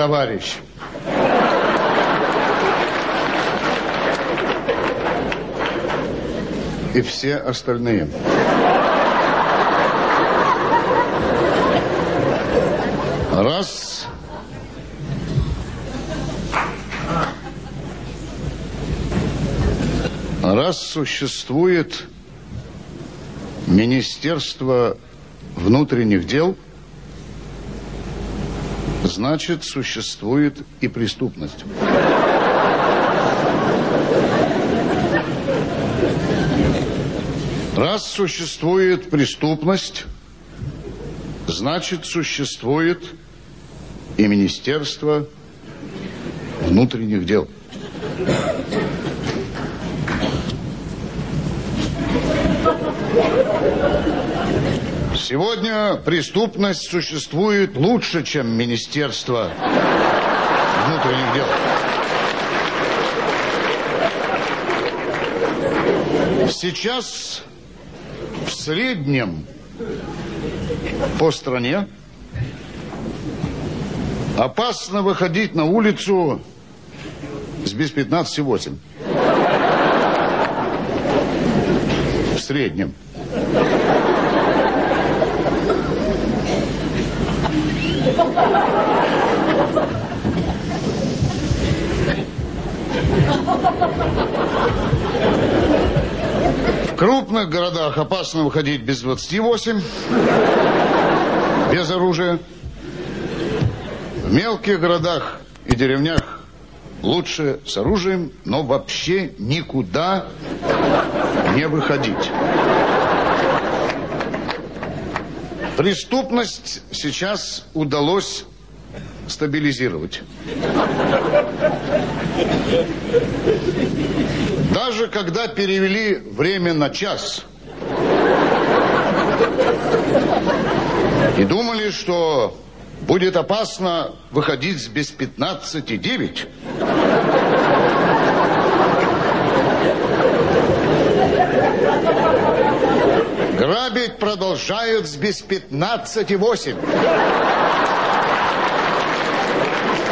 товарищ. И все остальные. Раз. Раз существует Министерство внутренних дел, значит, существует и преступность. Раз существует преступность, значит, существует и Министерство внутренних дел. Сегодня преступность существует лучше, чем Министерство внутренних дел. Сейчас в среднем по стране опасно выходить на улицу с без 15,8. В среднем. В крупных городах опасно выходить без 28, без оружия. В мелких городах и деревнях лучше с оружием, но вообще никуда не выходить. Преступность сейчас удалось стабилизировать. Даже когда перевели время на час и думали, что будет опасно выходить без 15,9, Грабить продолжают с без 15,8.